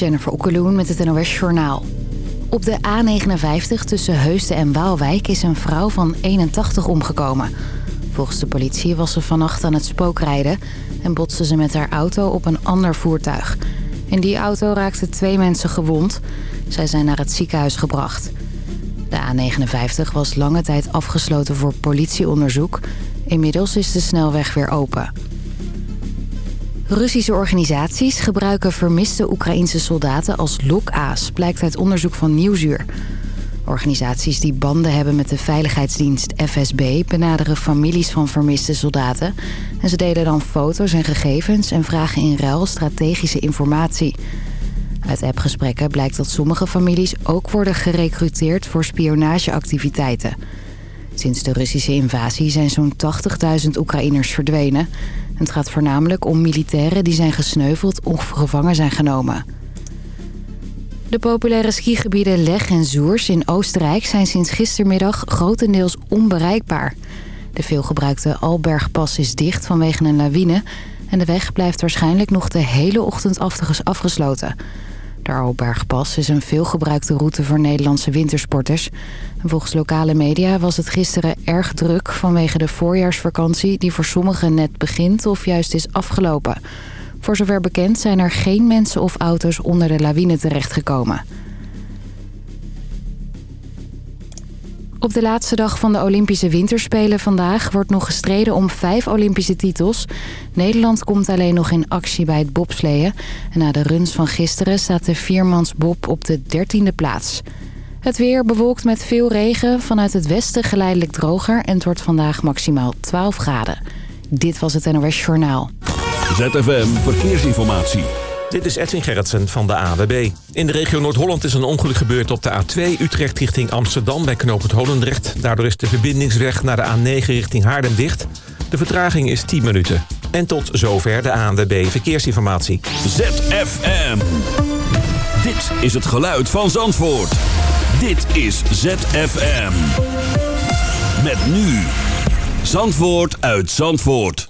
Jennifer Okkeloen met het NOS Journaal. Op de A59 tussen Heusden en Waalwijk is een vrouw van 81 omgekomen. Volgens de politie was ze vannacht aan het spookrijden... en botste ze met haar auto op een ander voertuig. In die auto raakten twee mensen gewond. Zij zijn naar het ziekenhuis gebracht. De A59 was lange tijd afgesloten voor politieonderzoek. Inmiddels is de snelweg weer open. Russische organisaties gebruiken vermiste Oekraïnse soldaten als lokaas... blijkt uit onderzoek van Nieuwsuur. Organisaties die banden hebben met de veiligheidsdienst FSB... benaderen families van vermiste soldaten. En ze delen dan foto's en gegevens en vragen in ruil strategische informatie. Uit appgesprekken blijkt dat sommige families ook worden gerecruiteerd voor spionageactiviteiten. Sinds de Russische invasie zijn zo'n 80.000 Oekraïners verdwenen. Het gaat voornamelijk om militairen die zijn gesneuveld of gevangen zijn genomen. De populaire skigebieden Leg en Zoers in Oostenrijk zijn sinds gistermiddag grotendeels onbereikbaar. De veelgebruikte Albergpas is dicht vanwege een lawine en de weg blijft waarschijnlijk nog de hele ochtend afgesloten. De is een veelgebruikte route voor Nederlandse wintersporters. volgens lokale media was het gisteren erg druk vanwege de voorjaarsvakantie... die voor sommigen net begint of juist is afgelopen. Voor zover bekend zijn er geen mensen of auto's onder de lawine terechtgekomen. Op de laatste dag van de Olympische Winterspelen vandaag wordt nog gestreden om vijf Olympische titels. Nederland komt alleen nog in actie bij het bobsleeën. En na de runs van gisteren staat de viermansbob op de dertiende plaats. Het weer bewolkt met veel regen, vanuit het westen geleidelijk droger... en het wordt vandaag maximaal 12 graden. Dit was het NOS Journaal. ZFM Verkeersinformatie. Dit is Edwin Gerritsen van de AWB. In de regio Noord-Holland is een ongeluk gebeurd op de A2 Utrecht richting Amsterdam bij knooppunt Holendrecht. Daardoor is de verbindingsweg naar de A9 richting Haarlem dicht. De vertraging is 10 minuten. En tot zover de ANWB Verkeersinformatie. ZFM. Dit is het geluid van Zandvoort. Dit is ZFM. Met nu. Zandvoort uit Zandvoort.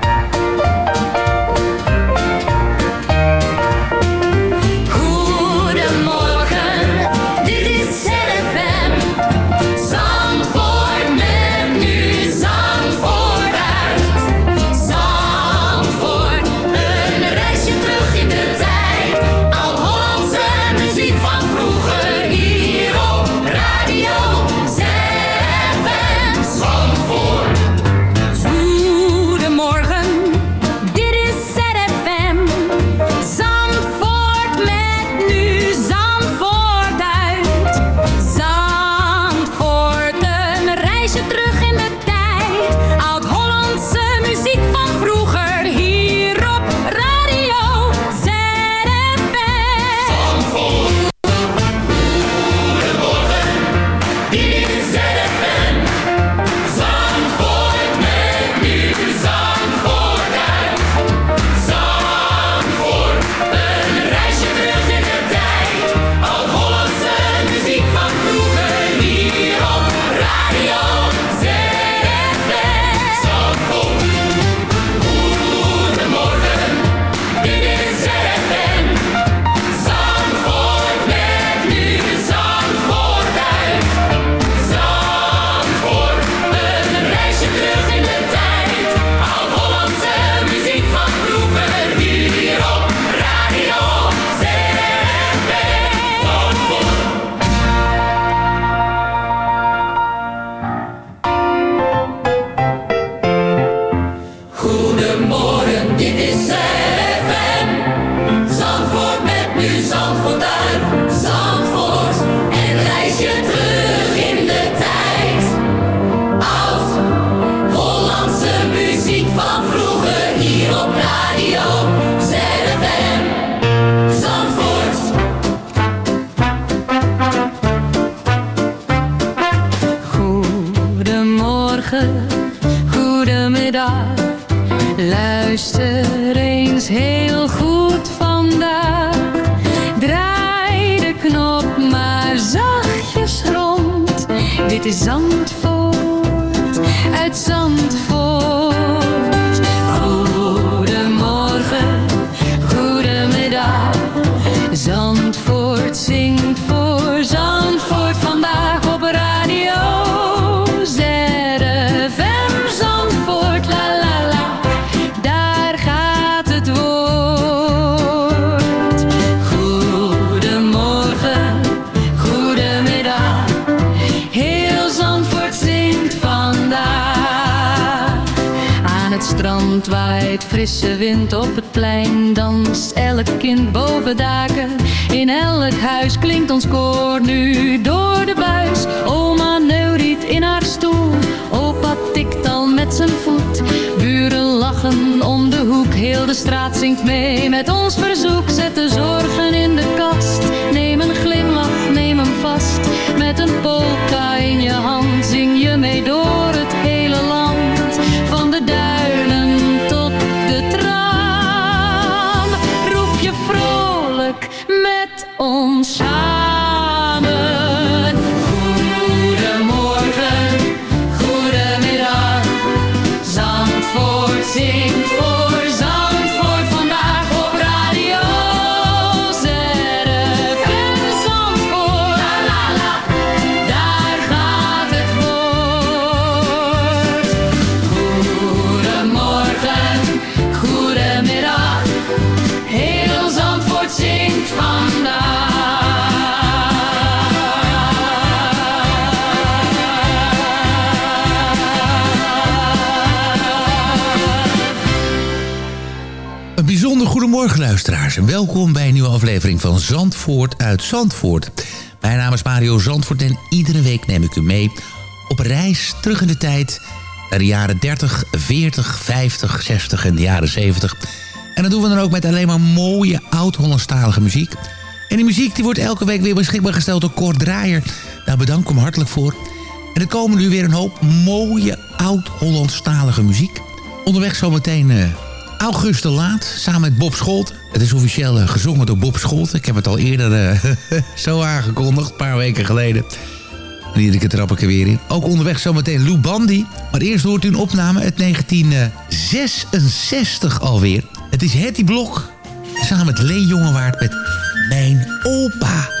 Frisse wind op het plein, danst elk kind boven daken. In elk huis klinkt ons koor nu door de buis. Oma neuriet in haar stoel, opa tikt al met zijn voet. Buren lachen om de hoek, heel de straat zingt mee met ons verzoek. Zet de zorgen in de kast, neem een glimlach, neem hem vast. Met een polka in je hand goedemorgen luisteraars welkom bij een nieuwe aflevering van Zandvoort uit Zandvoort. Mijn naam is Mario Zandvoort en iedere week neem ik u mee op reis terug in de tijd naar de jaren 30, 40, 50, 60 en de jaren 70. En dat doen we dan ook met alleen maar mooie oud-Hollandstalige muziek. En die muziek die wordt elke week weer beschikbaar gesteld door Kort Draaier. Daar bedank ik hem hartelijk voor. En er komen nu weer een hoop mooie oud-Hollandstalige muziek. Onderweg zometeen uh, August de Laat, samen met Bob Scholt. Het is officieel uh, gezongen door Bob Scholt. Ik heb het al eerder uh, zo aangekondigd, een paar weken geleden. En iedere keer trap ik er weer in. Ook onderweg zometeen Lou Bandy. Maar eerst hoort u een opname uit 1966 alweer. Het is Hetty Blok, samen met Lee Jongewaard met Mijn Opa.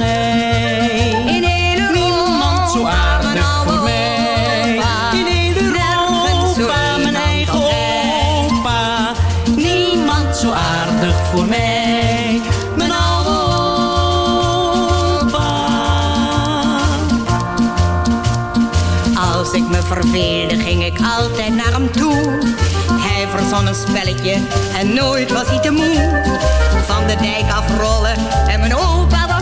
In Niemand zo aardig oude voor mij. opa. In Europa, mijn eigen opa. Niemand zo aardig voor mij. Mijn oude opa. Als ik me verveelde ging ik altijd naar hem toe. Hij verzon een spelletje en nooit was hij te moe. Van de dijk afrollen en mijn opa was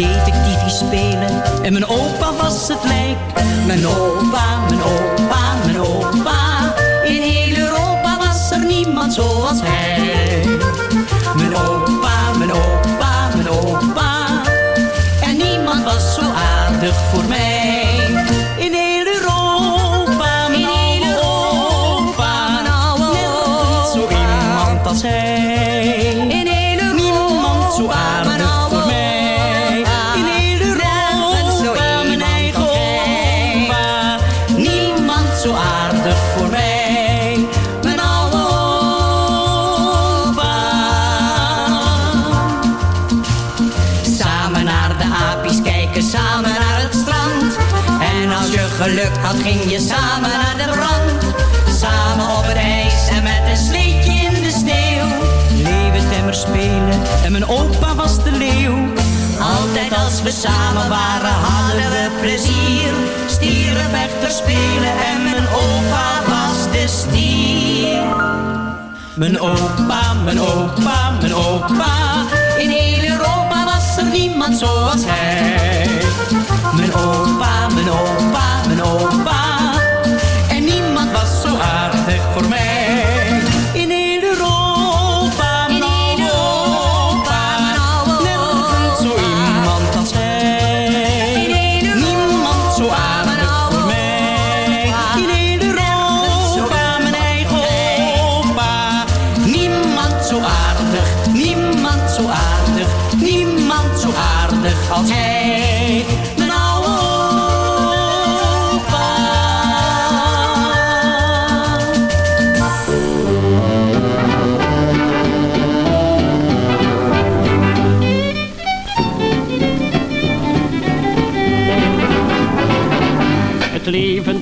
de dijk. Detectiefie spelen en mijn opa was het lijk. Mijn opa, mijn opa, mijn opa. In heel Europa was er niemand zoals hij. Mijn opa, mijn opa, mijn opa. En niemand was zo aardig voor mij. Samen waren, hadden we plezier. Stierenvechter spelen en mijn opa was de stier. Mijn opa, mijn opa, mijn opa. In heel Europa was er niemand zoals hij. Mijn opa, mijn opa, mijn opa.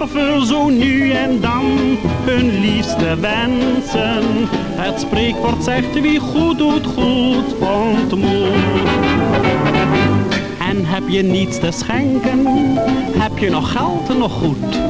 Vervul zo nu en dan hun liefste wensen. Het spreekwoord zegt wie goed doet, goed ontmoet. En heb je niets te schenken, heb je nog geld nog goed.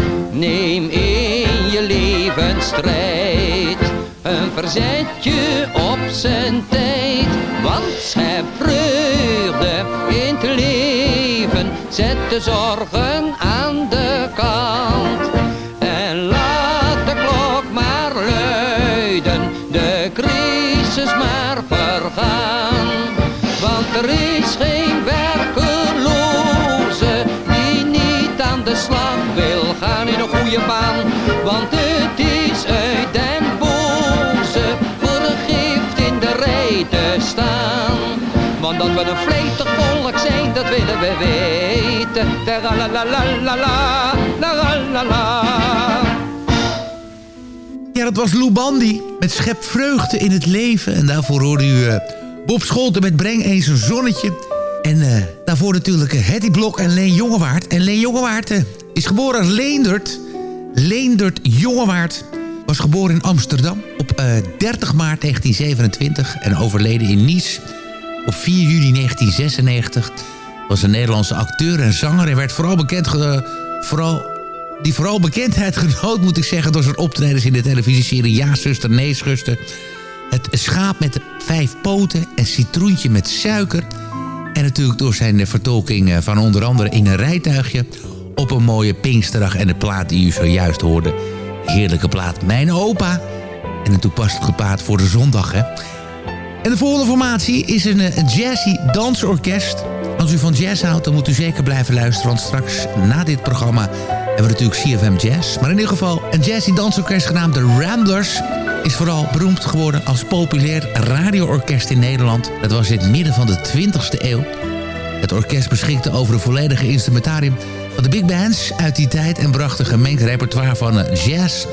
Neem in je levensstrijd een verzetje op zijn tijd. Want schep vreugde in het leven, zet de zorgen aan de kant. Dat we een vletig volk zijn, dat willen we weten. Teralalalala, la Ja, dat was Lou Bandy met Schep Vreugde in het Leven. En daarvoor hoorde u eh, Bob Scholten met Breng eens een zonnetje. En eh, daarvoor natuurlijk uh, Hetty Blok en Leen Jongewaard. En Leen Jongewaard eh, is geboren als Leendert. Leendert Jongewaard was geboren in Amsterdam op 30 maart 1927... en overleden in Nice op 4 juli 1996. Was een Nederlandse acteur en zanger en werd vooral bekend... vooral die vooral bekendheid genoot, moet ik zeggen... door zijn optredens in de televisieserie Ja, zuster, nee, zuster. Het schaap met de vijf poten en citroentje met suiker. En natuurlijk door zijn vertolking van onder andere in een rijtuigje... op een mooie Pinksterdag en de plaat die u zojuist hoorde. Heerlijke plaat Mijn Opa. En een toepasselijke plaat voor de zondag, hè. En de volgende formatie is een, een jazzy dansorkest. Als u van jazz houdt, dan moet u zeker blijven luisteren... want straks na dit programma hebben we natuurlijk CFM Jazz. Maar in ieder geval een jazzy dansorkest genaamd de Ramblers... is vooral beroemd geworden als populair radioorkest in Nederland. Dat was in het midden van de 20e eeuw. Het orkest beschikte over een volledige instrumentarium van de big bands uit die tijd... en bracht een gemengd repertoire van jazz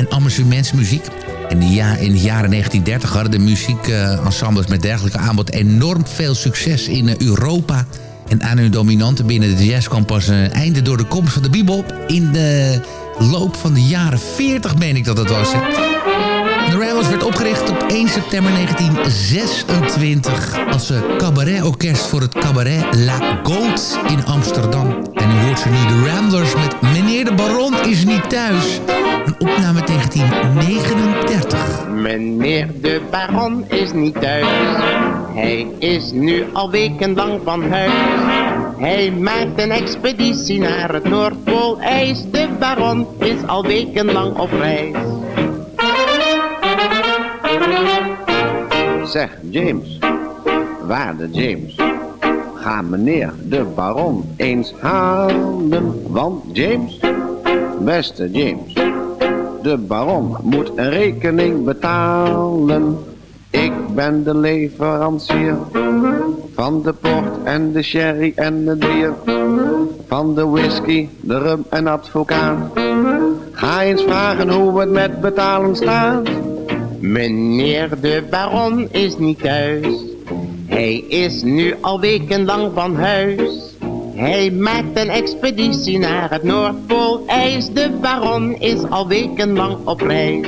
en amusementsmuziek. In de, ja in de jaren 1930 hadden de muziekensembles met dergelijke aanbod enorm veel succes in Europa... En aan hun dominante binnen de jazz kwam pas een einde door de komst van de bebop... in de loop van de jaren 40, meen ik dat het was. Hè. Ramblers werd opgericht op 1 september 1926... als cabaretorkest voor het cabaret La Goat in Amsterdam. En nu hoort ze nu de Ramblers met Meneer de Baron is niet thuis... Een opname 1939. Meneer de baron is niet thuis. Hij is nu al wekenlang van huis. Hij maakt een expeditie naar het Noordpoolijs. De baron is al wekenlang op reis. Zeg, James. Waarde James. Ga meneer de baron eens halen. Want James, beste James de baron moet een rekening betalen. Ik ben de leverancier van de port en de sherry en het bier. Van de whisky, de rum en advocaat. Ga eens vragen hoe het met betalen staat. Meneer de baron is niet thuis. Hij is nu al wekenlang van huis. Hij maakt een expeditie naar het Noordpoolijs. De baron is al wekenlang op reis.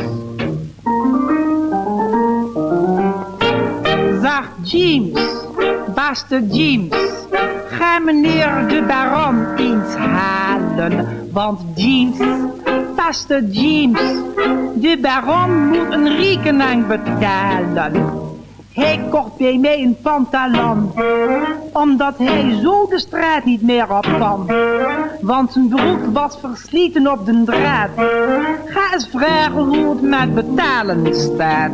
Zeg James, beste James. Ga meneer de baron eens halen, want James, beste James, de baron moet een rekening betalen. Hij kocht bij mij een pantalon, omdat hij zo de straat niet meer op kan. Want zijn broek was versleten op de draad. Ga eens vragen hoe het met betalen staat.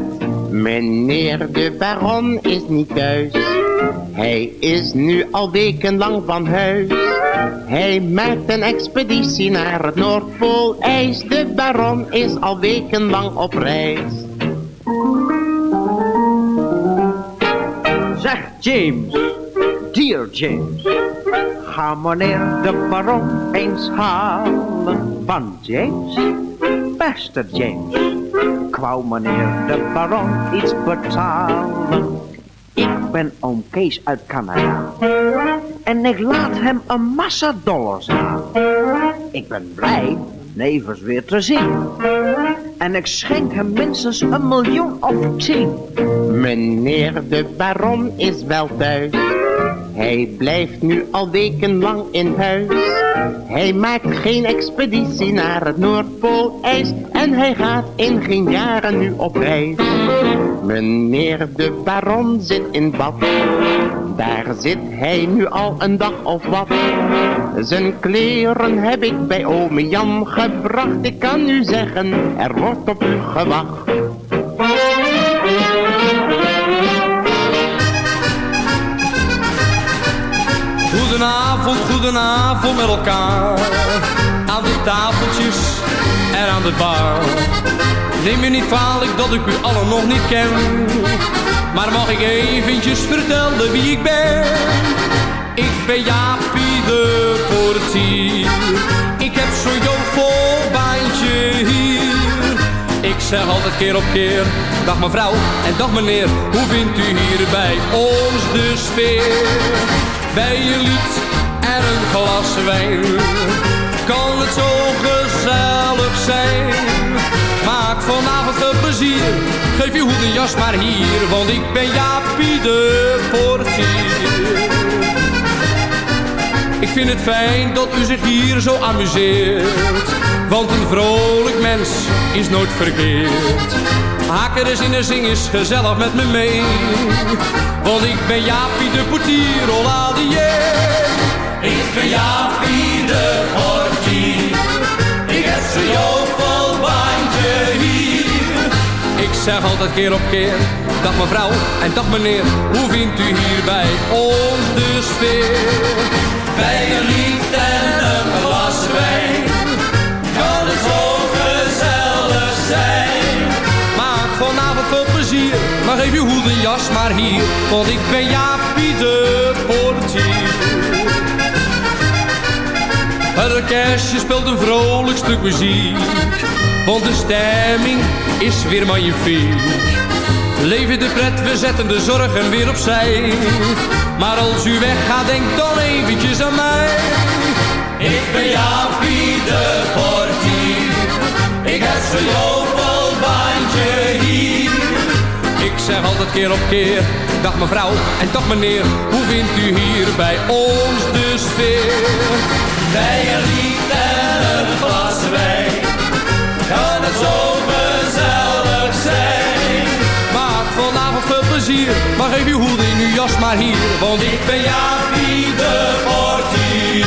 Meneer de baron is niet thuis. Hij is nu al wekenlang van huis. Hij maakt een expeditie naar het Noordpoolijs. De baron is al wekenlang op reis. Zeg James, dear James, ga meneer de baron eens halen van James. Beste James, wou meneer de baron iets betalen. Ik ben oom Kees uit Canada en ik laat hem een massa dollars aan. Ik ben blij nevens weer te zien. En ik schenk hem minstens een miljoen of tien. Meneer de baron is wel thuis. Hij blijft nu al wekenlang in huis. Hij maakt geen expeditie naar het Noordpoolijs. En hij gaat in geen jaren nu op reis. Meneer de baron zit in bad. Daar zit hij nu al een dag of wat. Zijn kleren heb ik bij ome Jan gebracht. Ik kan u zeggen, er wordt op u gewacht. Goedenavond, goedenavond met elkaar. Aan de tafeltjes en aan de bar. Neem me niet kwalijk dat ik u allen nog niet ken. Maar mag ik eventjes vertellen wie ik ben? Ik ben Jaapie de portier. Ik heb zo'n jovel baantje hier. Ik zeg altijd keer op keer, dag mevrouw en dag meneer. Hoe vindt u hier bij ons de sfeer? Bij een lied en een glas wijn. Kan het zo gezellig zijn? Maak vanavond veel plezier. Geef je hoed en jas maar hier, want ik ben Jaapie de portier. Ik vind het fijn dat u zich hier zo amuseert. Want een vrolijk mens is nooit verkeerd. Haken eens in en zing eens gezellig met me mee. Want ik ben Jaapie de portier, hola die Ik ben Jaapie de portier. Ik heb zo'n jovel bandje hier. Ik zeg altijd keer op keer, dag mevrouw en dag meneer. Hoe vindt u hier bij ons de sfeer? Bij een lied en een maar geef uw hoed en jas maar hier. Want ik ben Jaapie de portier. Het orkestje speelt een vrolijk stuk muziek. Want de stemming is weer magnifiek. Leven de pret, we zetten de zorgen weer opzij. Maar als u weggaat, denk dan eventjes aan mij. Ik ben Jaapie de portier. Ik heb zo'n jovelbandje hier. Zeg altijd keer op keer, dag mevrouw en dag meneer. Hoe vindt u hier bij ons de sfeer? Bij een lied en een glas wijn. Kan het zo gezellig zijn? Maak vanavond veel plezier, maar geef uw hoed in uw jas maar hier. Want ik ben Jaapie de portier.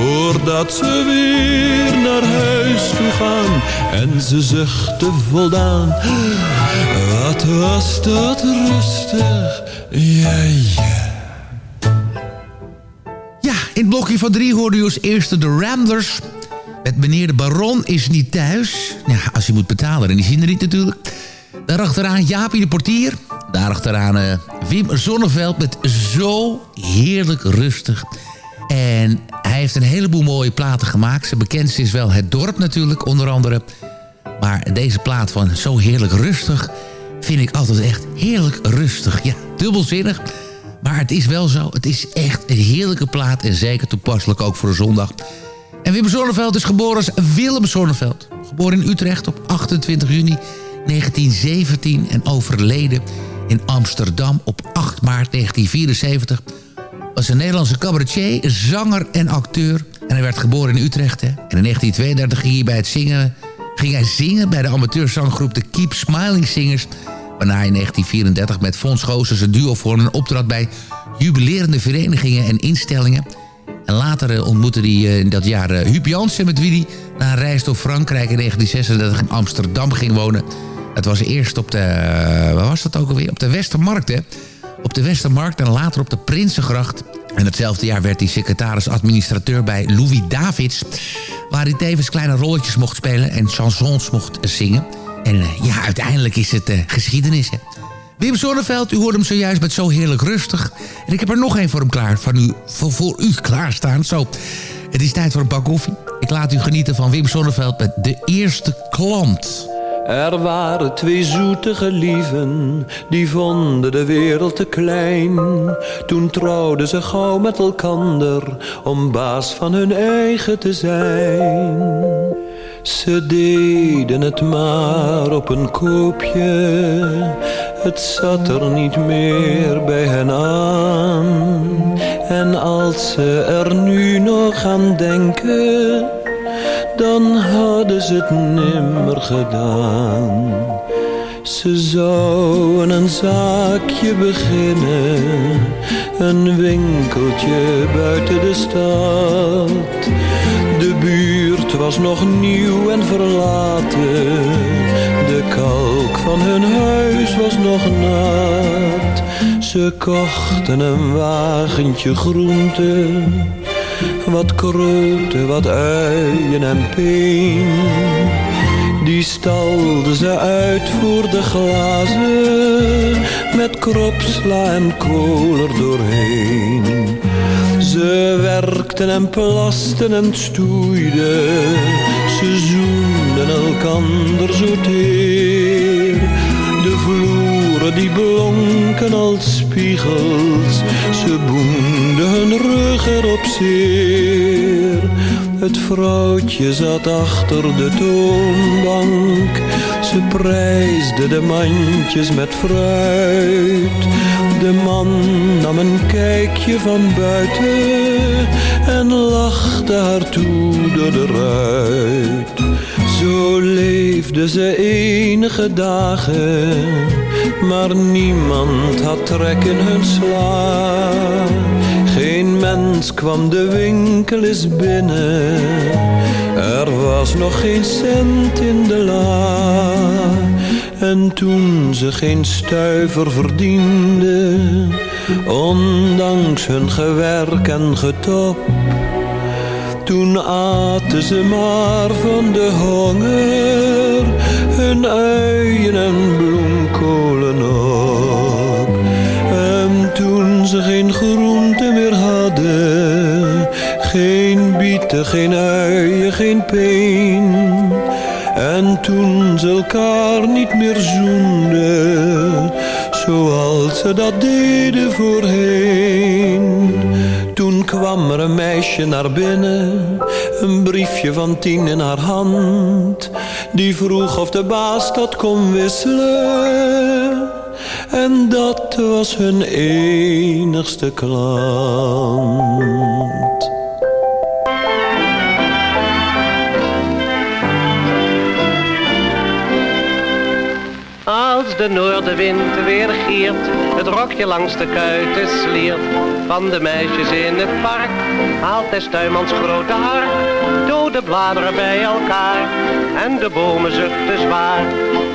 Voordat ze weer naar huis toe gaan en ze zuchten voldaan. Wat was dat rustig, ja in het blokje van drie hoorde u als eerste de Ramblers. Met meneer de Baron is niet thuis. Ja, als je moet betalen, en die zien er niet natuurlijk. Daarachteraan Jaapie de Portier. Daarachteraan uh, Wim Zonneveld met Zo Heerlijk Rustig. En heeft een heleboel mooie platen gemaakt. Zijn bekendste is wel Het Dorp natuurlijk, onder andere. Maar deze plaat van Zo Heerlijk Rustig... vind ik altijd echt heerlijk rustig. Ja, dubbelzinnig. Maar het is wel zo. Het is echt een heerlijke plaat. En zeker toepasselijk ook voor een zondag. En Wim Zonneveld is geboren als Willem Zonneveld. Geboren in Utrecht op 28 juni 1917 en overleden in Amsterdam op 8 maart 1974. Was een Nederlandse cabaretier, zanger en acteur. En hij werd geboren in Utrecht. En in 1932 ging hij, bij het zingen, ging hij zingen bij de amateurzanggroep de Keep Smiling Singers. Waarna hij in 1934 met Fons Goossens een duo vormde en optrad bij jubilerende verenigingen en instellingen. En later eh, ontmoette hij eh, in dat jaar uh, Huub Jansen... met wie hij na een reis door Frankrijk in 1936 in Amsterdam ging wonen. Het was eerst op de... waar was dat ook alweer? Op de Westermarkt, hè? Op de Westermarkt en later op de Prinsengracht. En hetzelfde jaar werd hij secretaris-administrateur bij Louis Davids... waar hij tevens kleine rolletjes mocht spelen en chansons mocht zingen. En ja, uiteindelijk is het geschiedenis, hè? Wim Zonneveld, u hoort hem zojuist met Zo Heerlijk Rustig. En ik heb er nog één voor hem klaar, van u, voor, voor u klaarstaan. Zo, het is tijd voor een bak koffie. Ik laat u genieten van Wim Zonneveld met De Eerste Klant. Er waren twee zoetige lieven, die vonden de wereld te klein. Toen trouwden ze gauw met elkander, om baas van hun eigen te zijn. Ze deden het maar op een koopje, het zat er niet meer bij hen aan. En als ze er nu nog aan denken, dan hadden ze het nimmer gedaan. Ze zouden een zaakje beginnen, een winkeltje buiten de stad. De buurt was nog nieuw en verlaten, de kalk van hun huis was nog nat. Ze kochten een wagentje groenten, wat kroten, wat uien en peen. Die stalden ze uit voor de glazen, met kropsla en kool doorheen. Ze werkten en plasten en stoeiden, ze zoenden elkander zo teer. Die blonken als spiegels, ze boenden hun rug erop zeer. Het vrouwtje zat achter de toonbank. Ze prijsde de mandjes met fruit. De man nam een kijkje van buiten en lachte haar toe door de ruit. Zo leefde ze enige dagen, maar niemand had trek in hun sla. Geen mens kwam de winkel binnen, er was nog geen cent in de la. En toen ze geen stuiver verdiende, ondanks hun gewerk en getop, toen aten ze maar van de honger hun uien en bloemkolen op. En toen ze geen groente meer hadden, geen bieten, geen uien, geen peen. En toen ze elkaar niet meer zoenden, zoals ze dat deden voorheen. Kwam er een meisje naar binnen, een briefje van tien in haar hand. Die vroeg of de baas dat kon wisselen. En dat was hun enigste klant. De noordenwind weer giert, het rokje langs de kuiten sliert. Van de meisjes in het park haalt des tuinmans grote hark. Dode bladeren bij elkaar en de bomen zuchten zwaar.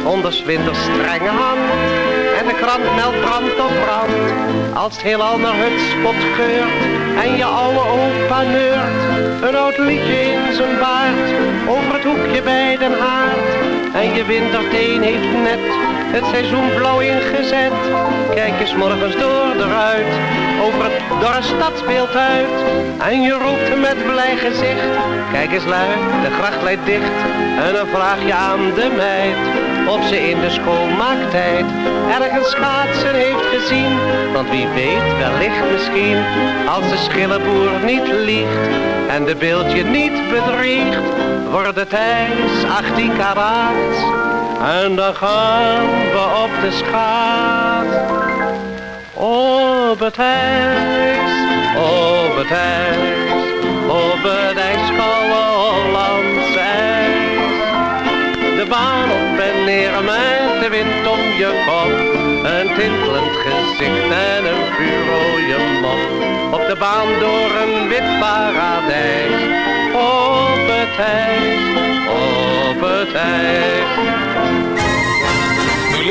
Onder winters strenge hand en de krant meldt brand op brand. Als het heelal naar het spot geurt en je oude opa neurt. Een oud liedje in zijn baard over het hoekje bij den haard. En je winterteen heeft net het seizoen blauw ingezet. Kijk eens morgens door de ruit, over het dorre stadsbeeld uit. En je roept met blij gezicht, kijk eens lui, de gracht leidt dicht. En dan vraag je aan de meid, of ze in de schoonmaaktijd ergens schaatsen heeft gezien. Want wie weet, wellicht misschien, als de schillenboer niet liegt en de beeldje niet bedriegt, wordt het ijs 18 karaat. En dan gaan we op de schaat. Op het ijs, op het ijs, op het ijsvallen Hollandse. De baan op en neer met de wind om je kop. Een tintelend gezicht en een vuurrooie mop. Op de baan door een wit paradijs. Op het ijs, op het ijs.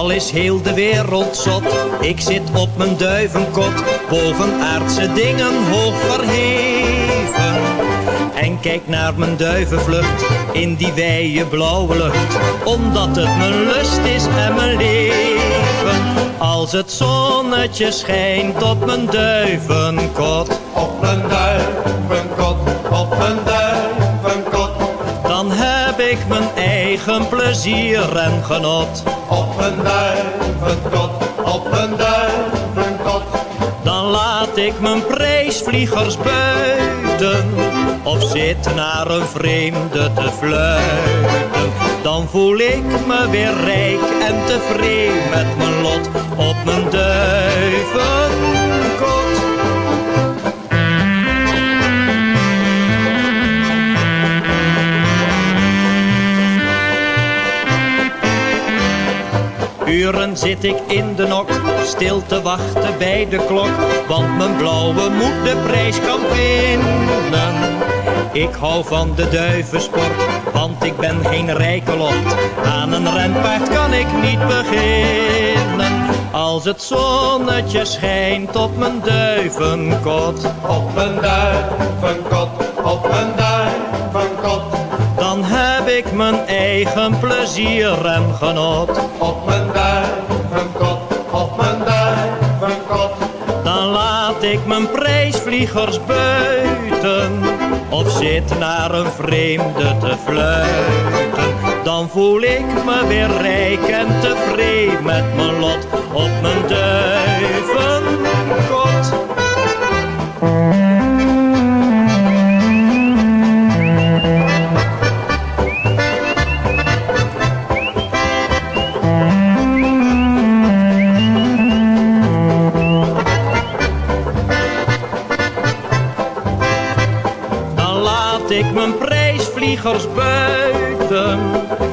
Al is heel de wereld zot, ik zit op mijn duivenkot, boven aardse dingen hoog verheven. En kijk naar mijn duivenvlucht in die wijde blauwe lucht, omdat het mijn lust is en mijn leven. Als het zonnetje schijnt op mijn duivenkot, op mijn duivenkot, eigen plezier en genot. Op een duivenkot, op een duivenkot. Dan laat ik mijn prijsvliegers buiten. Of zit naar een vreemde te fluiten. Dan voel ik me weer rijk en tevreden met mijn lot. Op mijn duivenkot. Uren zit ik in de nok, stil te wachten bij de klok. Want mijn blauwe moet de prijs kan winnen. Ik hou van de duivensport, want ik ben geen rijke lot. Aan een renpaard kan ik niet beginnen. Als het zonnetje schijnt op mijn duivenkot. Op mijn duivenkot, op mijn duivenkot. Ik mijn eigen plezier en genot. Op mijn duivenkot, op mijn duivenkot. Dan laat ik mijn prijsvliegers buiten. Of zit naar een vreemde te fluiten. Dan voel ik me weer rijk en tevreden met mijn lot. Op mijn duivenkot. Buiten.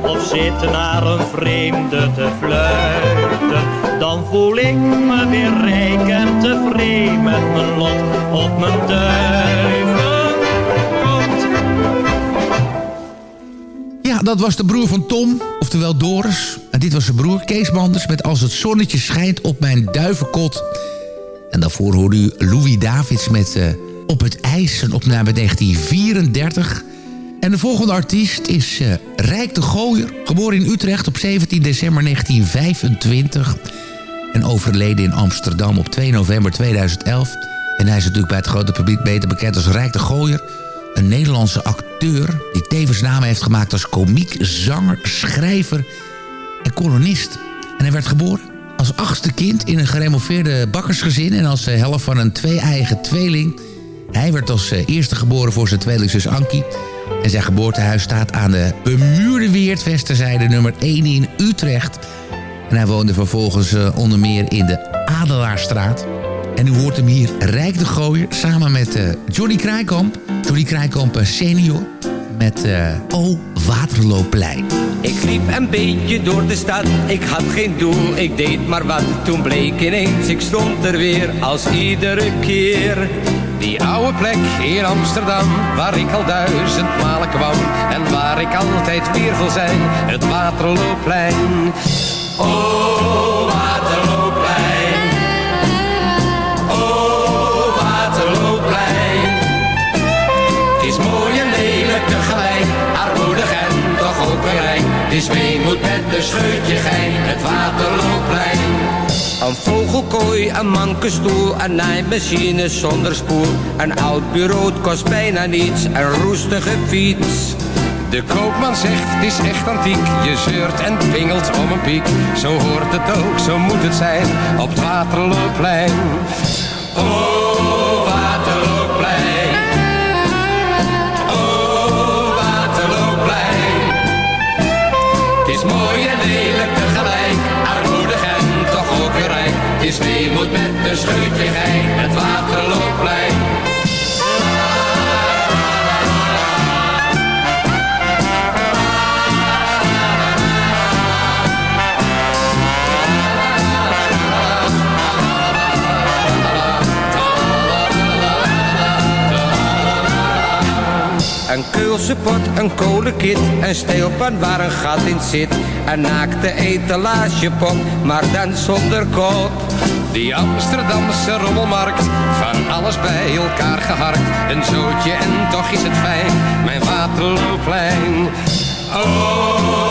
Of zit naar een vreemde te fluiten. Dan voel ik me weer rijk en tevreden met mijn lot op mijn duivenkot. Ja, dat was de broer van Tom, oftewel Doris. En dit was zijn broer Kees Manders met Als het zonnetje schijnt op mijn duivenkot. En daarvoor hoorde u Louis Davids met eh, Op het ijs, een opname 1934. En de volgende artiest is eh, Rijk de Gooier. Geboren in Utrecht op 17 december 1925. En overleden in Amsterdam op 2 november 2011. En hij is natuurlijk bij het grote publiek beter bekend als Rijk de Gooier. Een Nederlandse acteur die tevens naam heeft gemaakt als komiek, zanger, schrijver en kolonist. En hij werd geboren als achtste kind in een geremoveerde bakkersgezin... en als eh, helft van een twee-eigen tweeling. Hij werd als eh, eerste geboren voor zijn tweelingzus Ankie... en zijn geboortehuis staat aan de bemuurde Weertwesterzijde nummer 1 in Utrecht. En hij woonde vervolgens eh, onder meer in de Adelaarstraat... En u hoort hem hier, Rijk de Gooier, samen met eh, Johnny Krijkamp. Johnny Krijkamp eh, senior, met eh O Waterloopplein. Ik liep een beetje door de stad, ik had geen doel, ik deed maar wat. Toen bleek ineens, ik stond er weer als iedere keer. Die oude plek in Amsterdam, waar ik al duizend malen kwam. En waar ik altijd weer wil zijn, het Waterloopplein. Oh, Waterloopplein. Oh, Waterloopplein. Het is mooi en lelijk tegelijk, armoedig en toch ook weer rijk. Het is weemoed met een scheutje gein, het Waterloopplein. Een vogelkooi, een mankenstoel, een naaimachine zonder spoel. Een oud bureau kost bijna niets, een roestige fiets. De koopman zegt, het is echt antiek. Je zeurt en pingelt om een piek. Zo hoort het ook, zo moet het zijn, op het Waterloopplein. Oh, is weemoed met een scheutje gein, het Waterloopplein. Een keulse pot, een kolenkit, een steelpan waar een gat in zit. Een naakte etalagepot, maar dan zonder kop. Die Amsterdamse rommelmarkt, van alles bij elkaar geharkt. Een zootje en toch is het fijn, mijn Waterloopplein. Oh,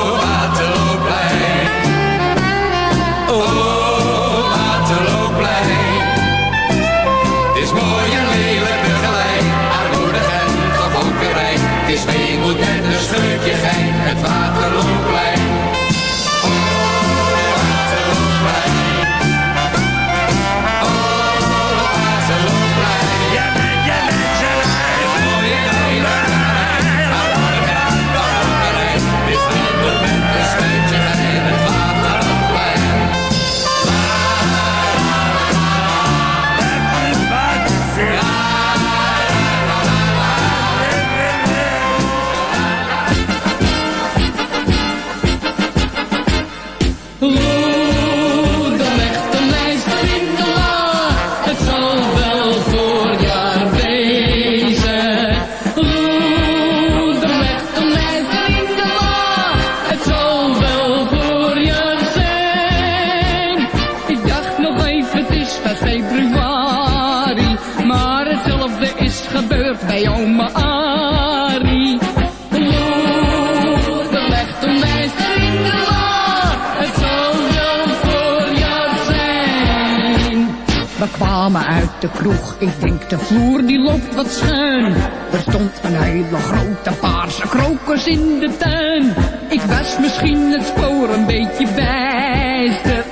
We kwamen uit de kroeg, ik denk de vloer die loopt wat schuin. Er stond een hele grote paarse krokus in de tuin. Ik was misschien het spoor een beetje bijster.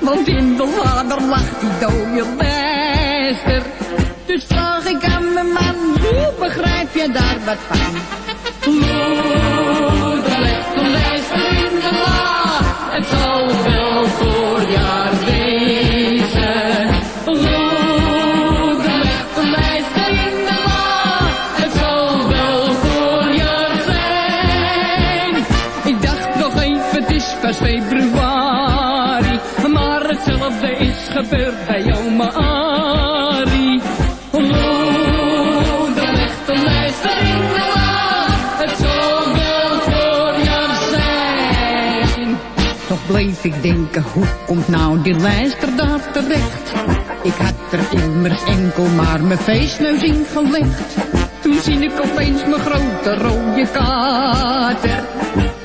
Want in de lader lag die dode bijster. Dus vraag ik aan mijn man, hoe begrijp je daar wat van? Bleef ik denken, hoe komt nou die lijster daar terecht? Ik had er immers enkel maar mijn feestneus in gelegd. Toen zie ik opeens mijn grote rode kater.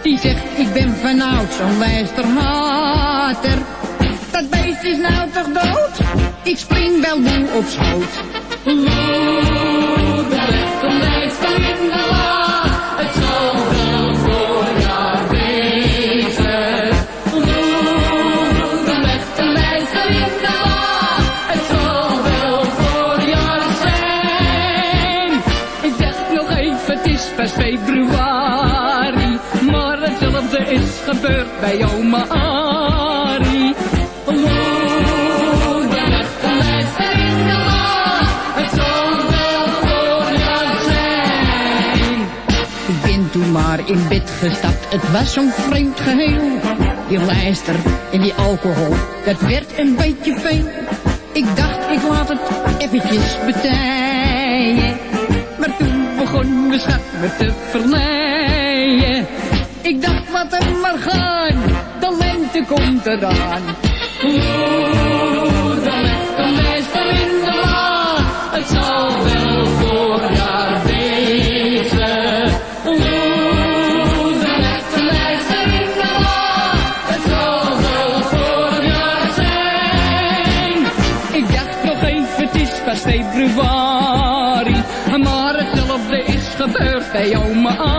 Die zegt, ik ben van oud zo'n lijsterhater. Dat beest is nou toch dood? Ik spring wel moe op schoot. Legt voorjaar zijn. Ik ben toen maar in bed gestapt, het was zo'n vreemd geheel. Die lijster en die alcohol, dat werd een beetje veel. Ik dacht, ik laat het eventjes betijen. Maar toen begon mijn schat me te verleiden. Ik dacht, laat hem maar de lente komt eraan. Moeder legt een lijster in de la, het zal wel voorjaar wezen. Moeder legt een lijster in de la, het zal wel voorjaar zijn. Ik dacht nog even, het is pas februari, maar hetzelfde is gebeurd bij oma Arie.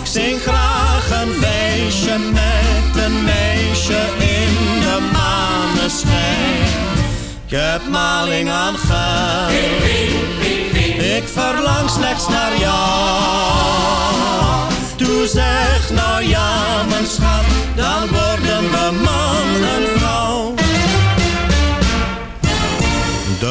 Ik zing graag een feestje met een meisje in de maneschijn. Ik heb maling aan geld, ik verlang slechts naar jou. Toe zeg nou ja, mijn schat, dan worden we man en vrouw.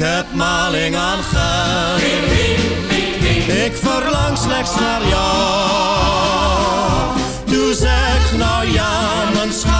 heb maling aan geld. Ik verlang slechts naar jou. Doe zeg nou ja, mijn schat,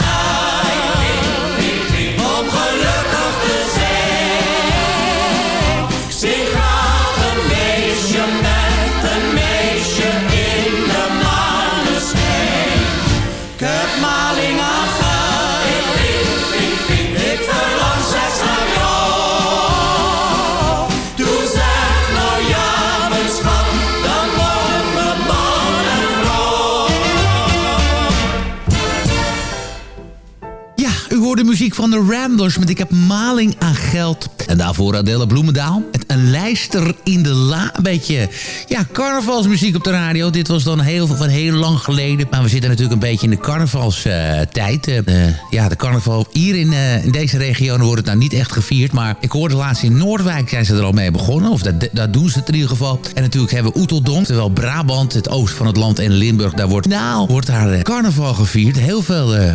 De muziek van de Ramblers met Ik heb maling aan geld. En daarvoor Adele Bloemendaal. Met een lijster in de la. Een beetje, ja, carnavalsmuziek op de radio. Dit was dan heel, van heel lang geleden. Maar we zitten natuurlijk een beetje in de carnavalstijd. Uh, ja, de carnaval hier in, eh, in deze regio wordt het nou niet echt gevierd. Maar ik hoorde laatst in Noordwijk zijn ze er al mee begonnen. Of dat, dat doen ze het in ieder geval. En natuurlijk hebben we Oeteldonk. Terwijl Brabant, het oosten van het land en Limburg, daar wordt, nou, wordt daar eh, carnaval gevierd. Heel veel eh,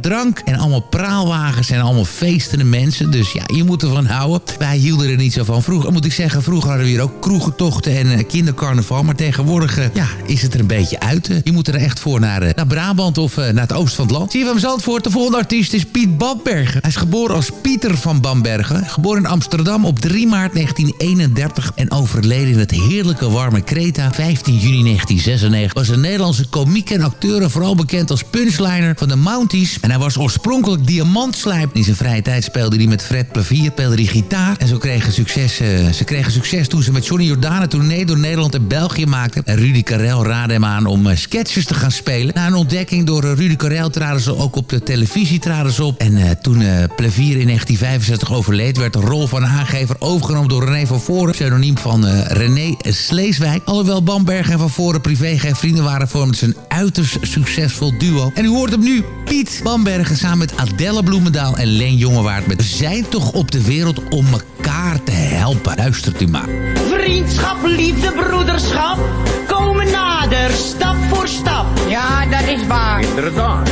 drank en allemaal praalwagens en allemaal feestende mensen. Dus ja, je moet ervan houden. Wij hielden er niet zo van. Vroeger, moet ik zeggen, vroeger hadden we hier ook kroegentochten en eh, kindercarnaval. Maar tegenwoordig eh, ja, is het er een beetje uit. Eh. je moet er echt voor naar, naar Brabant of naar het oosten van het land. Zie je van Zandvoort, de volgende artiest is Piet Bambergen. Hij is geboren als Pieter van Bambergen. Geboren in Amsterdam op 3 maart 1931 en overleden in het heerlijke warme Kreta 15 juni 1996. Was een Nederlandse komiek en acteur en vooral bekend als punchliner van de En hij was oorspronkelijk diamantslijp. In zijn vrije tijd speelde hij met Fred Plevier, speelde hij gitaar. En zo kregen succes, eh, ze kregen succes toen ze met Johnny Jordaan een tournee door Nederland en België maakten. En Rudy Karel raadde hem aan om eh, sketches te gaan spelen. Na een ontdekking door eh, Rudy Karel traden ze ook op de televisie traden ze op. En toen Plevier in 1965 overleed, werd de rol van aangever overgenomen door René van Voren, pseudoniem van René Sleeswijk. Alhoewel Bamberg en van Voren privé geen vrienden waren, vormden ze een uiterst succesvol duo. En u hoort hem nu, Piet Bambergen samen met Adelle Bloemendaal en Leen Jongewaard met We zijn toch op de wereld om elkaar te helpen. Luistert u maar. Vriendschap, liefde, broederschap komen nader, stap voor stap. Ja, dat is waar. Inderdaad.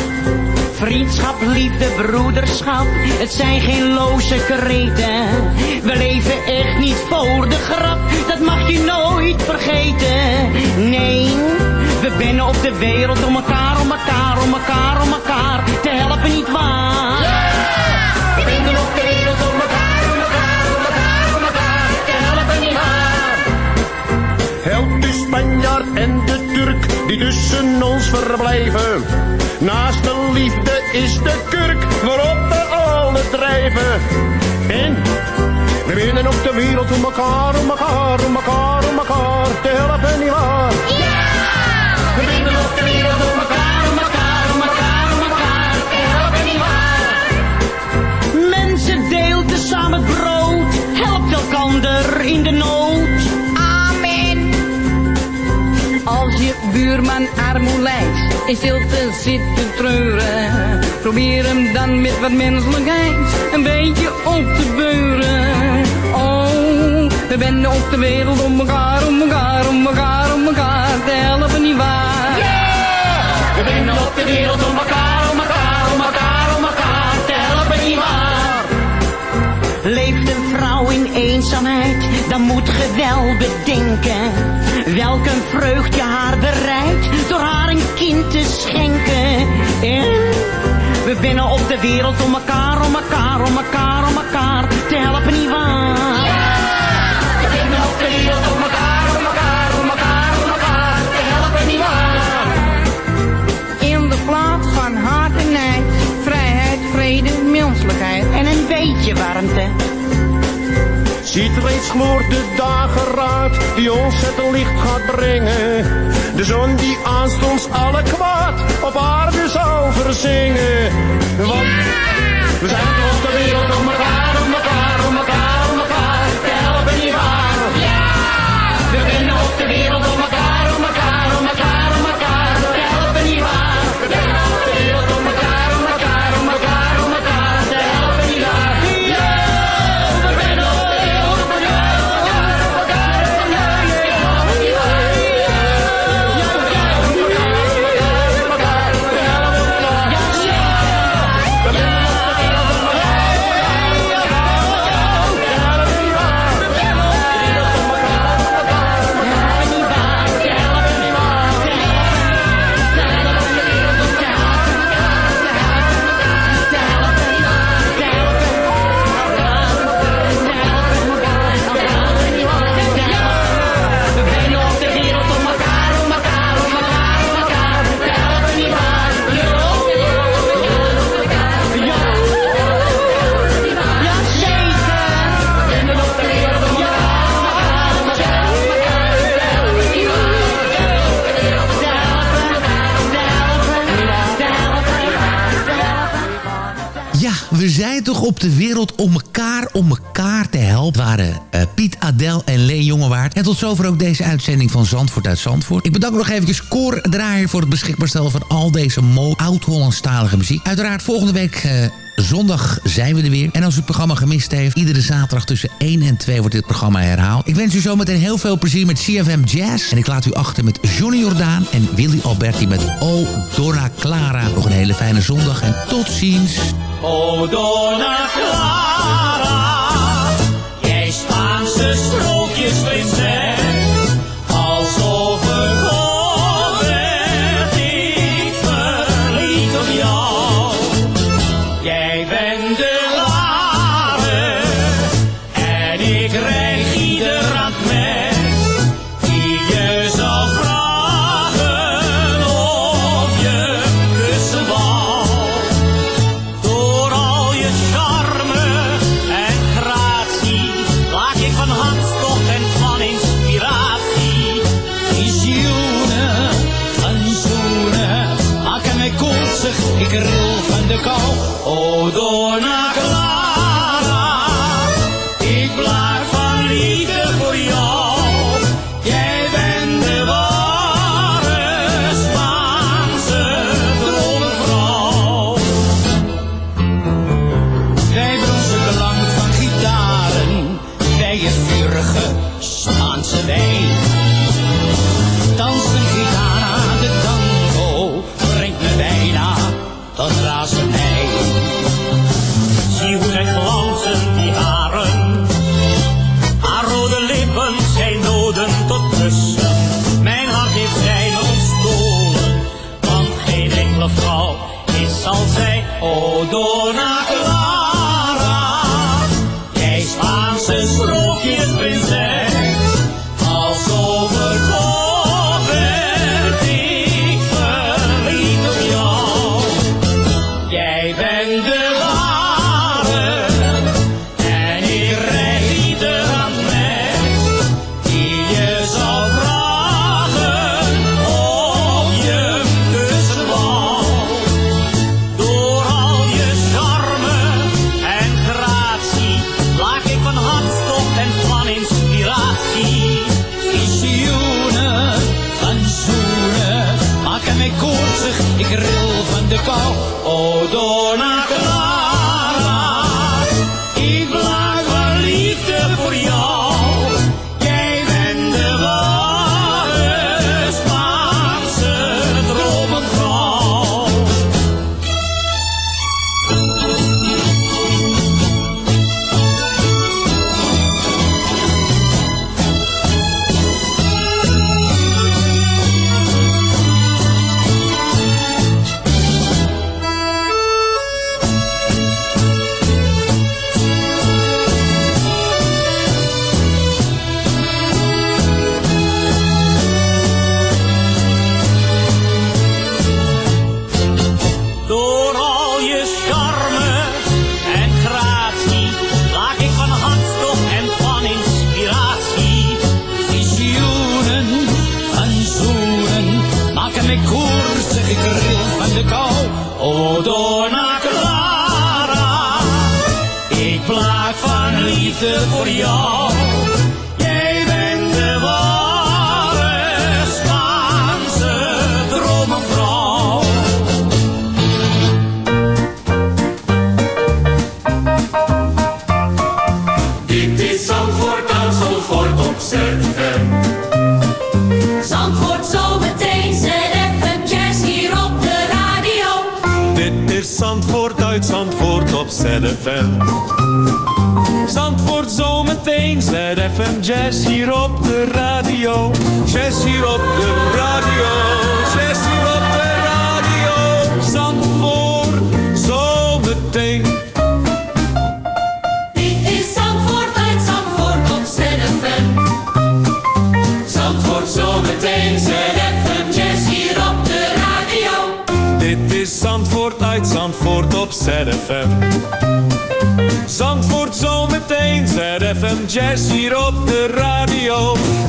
Vriendschap, liefde, broederschap, het zijn geen loze kreten. We leven echt niet voor de grap, dat mag je nooit vergeten. Nee, we binnen op de wereld om elkaar, om elkaar, om elkaar, om elkaar te helpen, niet waar? We binnen op de wereld om elkaar, om elkaar, om elkaar, om elkaar te helpen, niet waar? Help de Spanjaard en de Turk die tussen ons verblijven. Naast de liefde is de kurk waarop we alle drijven. En we winnen op de wereld om elkaar, om elkaar, buurman armoe lijdt, in stilte zit te treuren. Probeer hem dan met wat menselijkheid een beetje op te beuren. Oh, We binnen op de wereld om elkaar, om elkaar, om elkaar, om elkaar te helpen, niet waar? We binnen op de wereld om elkaar, om elkaar, om elkaar, om elkaar te helpen, niet waar? Leeft een vrouw in eenzaamheid, dan moet ge wel bedenken. Welk een vreugd je haar bereidt, door haar een kind te schenken. En we binnen op de wereld om elkaar, om elkaar, om elkaar, om elkaar te helpen, niet waar? We binnen op de wereld om elkaar, om elkaar, om elkaar, om elkaar te helpen, niet waar? In de plaats van haat en nijd, vrijheid, vrede, menselijkheid. En een beetje warmte. Ziet reeds gloort de dageraad die ons het licht gaat brengen. De zon die aanstonds alle kwaad op aarde zal verzingen. Want we zijn op de wereld om elkaar, uitzending van Zandvoort uit Zandvoort. Ik bedank nog eventjes Cor voor het beschikbaar stellen van al deze mooie oud-Hollandstalige muziek. Uiteraard volgende week... eh, Zondag zijn we er weer. En als u het programma gemist heeft, iedere zaterdag tussen 1 en 2 wordt dit programma herhaald. Ik wens u zometeen heel veel plezier met CFM Jazz. En ik laat u achter met Johnny Jordaan en Willy Alberti met O Donna Clara. Nog een hele fijne zondag en tot ziens. O Clara, jij Spaanse que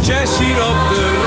Jessie ziet op de